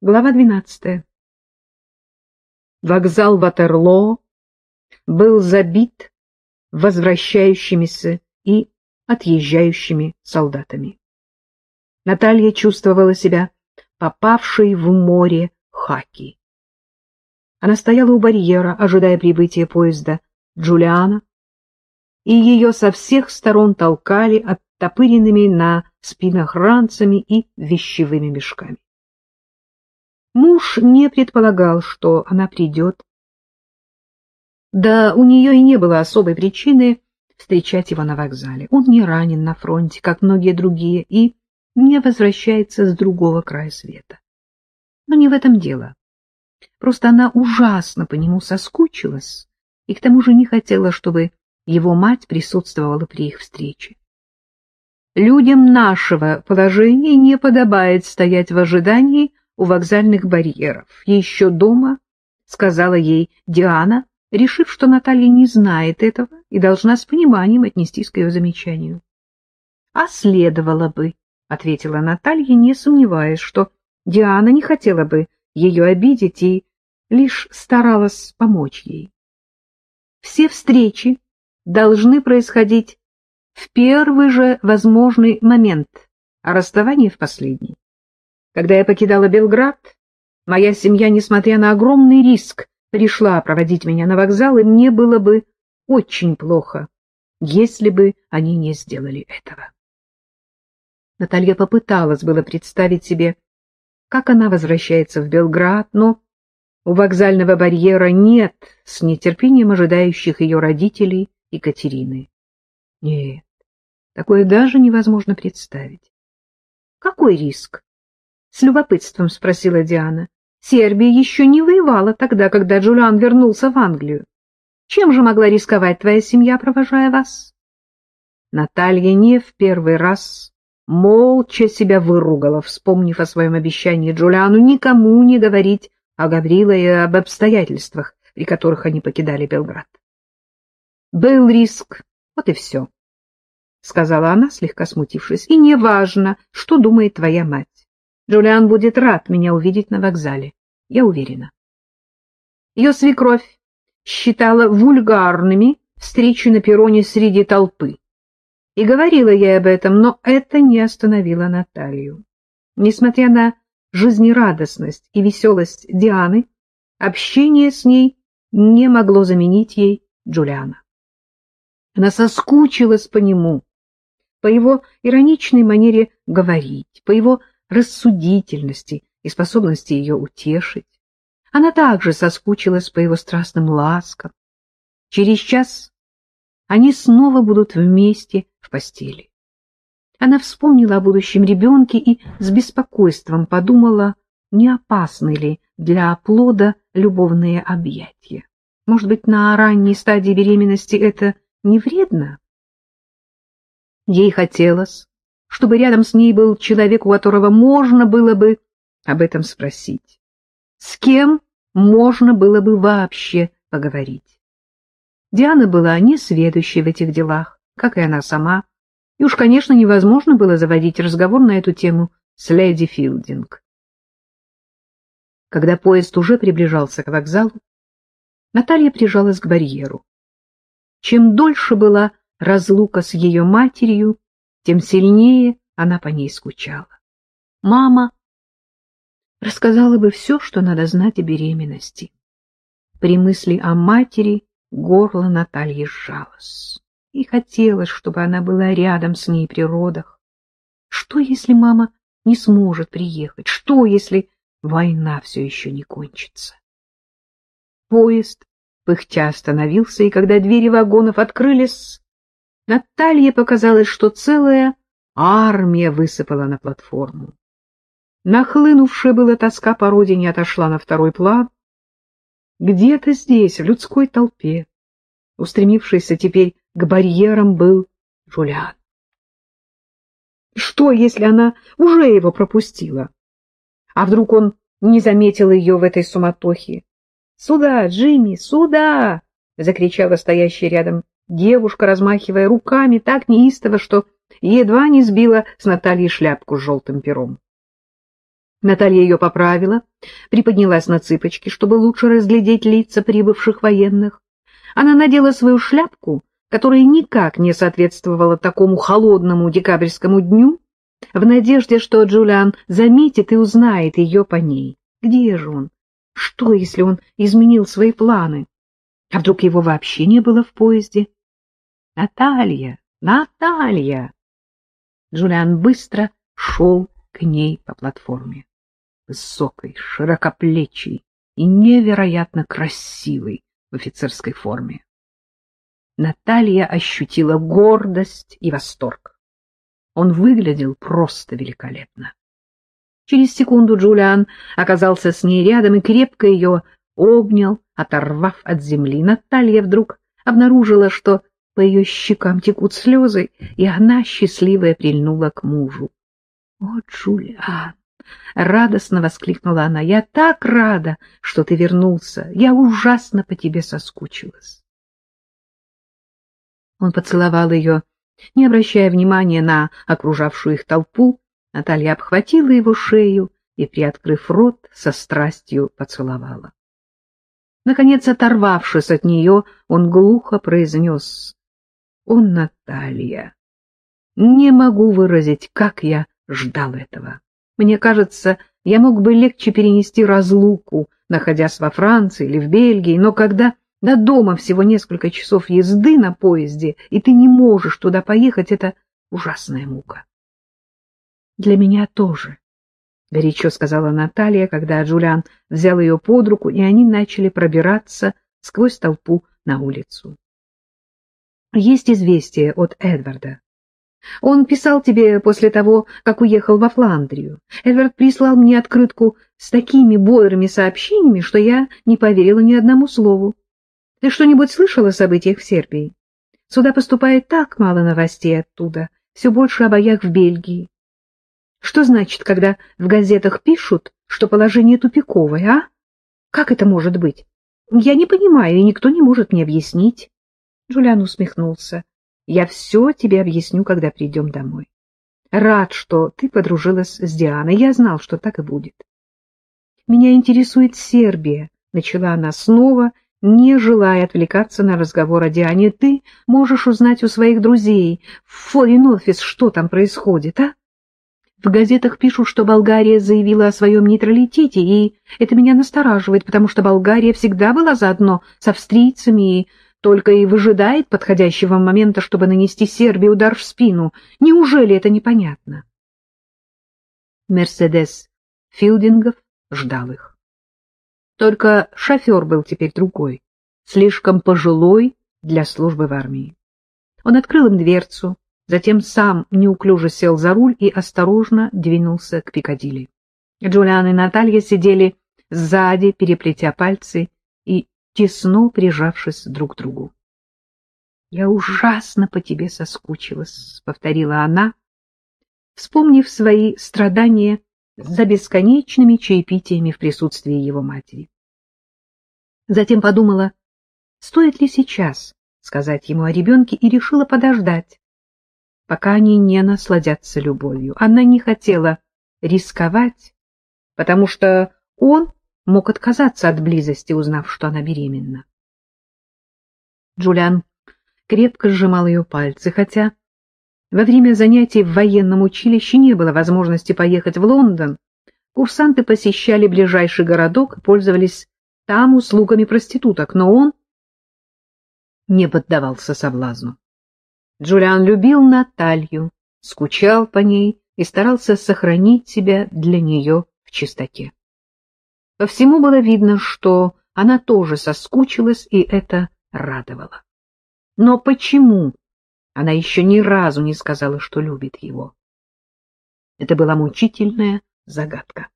Глава 12. Вокзал Ватерлоо был забит возвращающимися и отъезжающими солдатами. Наталья чувствовала себя попавшей в море хаки. Она стояла у барьера, ожидая прибытия поезда Джулиана, и ее со всех сторон толкали оттопыренными на спинах ранцами и вещевыми мешками. Муж не предполагал, что она придет. Да у нее и не было особой причины встречать его на вокзале. Он не ранен на фронте, как многие другие, и не возвращается с другого края света. Но не в этом дело. Просто она ужасно по нему соскучилась и к тому же не хотела, чтобы его мать присутствовала при их встрече. Людям нашего положения не подобает стоять в ожидании у вокзальных барьеров. Еще дома, — сказала ей Диана, решив, что Наталья не знает этого и должна с пониманием отнестись к ее замечанию. — А следовало бы, — ответила Наталья, не сомневаясь, что Диана не хотела бы ее обидеть и лишь старалась помочь ей. Все встречи должны происходить в первый же возможный момент, а расставание в последний. Когда я покидала Белград, моя семья, несмотря на огромный риск, пришла проводить меня на вокзал, и мне было бы очень плохо, если бы они не сделали этого. Наталья попыталась было представить себе, как она возвращается в Белград, но у вокзального барьера нет с нетерпением ожидающих ее родителей Екатерины. Нет, такое даже невозможно представить. Какой риск? С любопытством спросила Диана. Сербия еще не воевала тогда, когда Джулиан вернулся в Англию. Чем же могла рисковать твоя семья, провожая вас? Наталья не в первый раз молча себя выругала, вспомнив о своем обещании Джулиану никому не говорить о Гаврила и об обстоятельствах, при которых они покидали Белград. Был риск, вот и все, — сказала она, слегка смутившись, — и не важно, что думает твоя мать. Джулиан будет рад меня увидеть на вокзале, я уверена. Ее свекровь считала вульгарными встречи на перроне среди толпы. И говорила ей об этом, но это не остановило Наталью. Несмотря на жизнерадостность и веселость Дианы, общение с ней не могло заменить ей Джулиана. Она соскучилась по нему, по его ироничной манере говорить, по его рассудительности и способности ее утешить. Она также соскучилась по его страстным ласкам. Через час они снова будут вместе в постели. Она вспомнила о будущем ребенке и с беспокойством подумала, не опасны ли для плода любовные объятия. Может быть, на ранней стадии беременности это не вредно? Ей хотелось, чтобы рядом с ней был человек, у которого можно было бы об этом спросить. С кем можно было бы вообще поговорить. Диана была несведущей в этих делах, как и она сама, и уж, конечно, невозможно было заводить разговор на эту тему с леди Филдинг. Когда поезд уже приближался к вокзалу, Наталья прижалась к барьеру. Чем дольше была разлука с ее матерью, тем сильнее она по ней скучала. Мама рассказала бы все, что надо знать о беременности. При мысли о матери горло Натальи сжалось. И хотелось, чтобы она была рядом с ней при родах. Что, если мама не сможет приехать? Что, если война все еще не кончится? Поезд пыхтя остановился, и когда двери вагонов открылись, Наталье показалось, что целая армия высыпала на платформу. Нахлынувшая была тоска по родине отошла на второй план. Где-то здесь, в людской толпе, устремившийся теперь к барьерам, был Жулиан. Что, если она уже его пропустила? А вдруг он не заметил ее в этой суматохе? «Сюда, Джимми, сюда!» — закричала стоящая рядом девушка, размахивая руками так неистово, что едва не сбила с Натальи шляпку с желтым пером. Наталья ее поправила, приподнялась на цыпочки, чтобы лучше разглядеть лица прибывших военных. Она надела свою шляпку, которая никак не соответствовала такому холодному декабрьскому дню, в надежде, что Джулиан заметит и узнает ее по ней. Где же он? Что, если он изменил свои планы? А вдруг его вообще не было в поезде? Наталья! Наталья! Джулиан быстро шел к ней по платформе. Высокой, широкоплечий и невероятно красивой в офицерской форме. Наталья ощутила гордость и восторг. Он выглядел просто великолепно. Через секунду Джулиан оказался с ней рядом и крепко ее обнял, оторвав от земли. Наталья вдруг обнаружила, что по ее щекам текут слезы, и она, счастливая, прильнула к мужу. — О, Джулиан! — радостно воскликнула она. — Я так рада, что ты вернулся. Я ужасно по тебе соскучилась. Он поцеловал ее, не обращая внимания на окружавшую их толпу. Наталья обхватила его шею и, приоткрыв рот, со страстью поцеловала. Наконец, оторвавшись от нее, он глухо произнес «О, Наталья! Не могу выразить, как я ждал этого. Мне кажется, я мог бы легче перенести разлуку, находясь во Франции или в Бельгии, но когда до дома всего несколько часов езды на поезде, и ты не можешь туда поехать, это ужасная мука. Для меня тоже, — горячо сказала Наталья, когда Джулиан взял ее под руку, и они начали пробираться сквозь толпу на улицу. Есть известие от Эдварда. Он писал тебе после того, как уехал во Фландрию. Эдвард прислал мне открытку с такими бодрыми сообщениями, что я не поверила ни одному слову. Ты что-нибудь слышал о событиях в Сербии? Сюда поступает так мало новостей оттуда, все больше о боях в Бельгии. Что значит, когда в газетах пишут, что положение тупиковое, а? Как это может быть? Я не понимаю, и никто не может мне объяснить. Джулиан усмехнулся. Я все тебе объясню, когда придем домой. Рад, что ты подружилась с Дианой. Я знал, что так и будет. Меня интересует Сербия, начала она снова, не желая отвлекаться на разговор о Диане, ты можешь узнать у своих друзей в форин-офис, что там происходит, а? В газетах пишут, что Болгария заявила о своем нейтралитете, и это меня настораживает, потому что Болгария всегда была заодно с австрийцами и только и выжидает подходящего момента, чтобы нанести Сербии удар в спину. Неужели это непонятно? Мерседес Филдингов ждал их. Только шофер был теперь другой, слишком пожилой для службы в армии. Он открыл им дверцу, затем сам неуклюже сел за руль и осторожно двинулся к Пикадилли. Джулиан и Наталья сидели сзади, переплетя пальцы и тесно прижавшись друг к другу. — Я ужасно по тебе соскучилась, — повторила она, вспомнив свои страдания за бесконечными чаепитиями в присутствии его матери. Затем подумала, стоит ли сейчас сказать ему о ребенке, и решила подождать, пока они не насладятся любовью. Она не хотела рисковать, потому что он мог отказаться от близости, узнав, что она беременна. Джулиан крепко сжимал ее пальцы, хотя во время занятий в военном училище не было возможности поехать в Лондон. Курсанты посещали ближайший городок и пользовались там услугами проституток, но он не поддавался соблазну. Джулиан любил Наталью, скучал по ней и старался сохранить себя для нее в чистоте. По всему было видно, что она тоже соскучилась, и это радовало. Но почему она еще ни разу не сказала, что любит его. Это была мучительная загадка.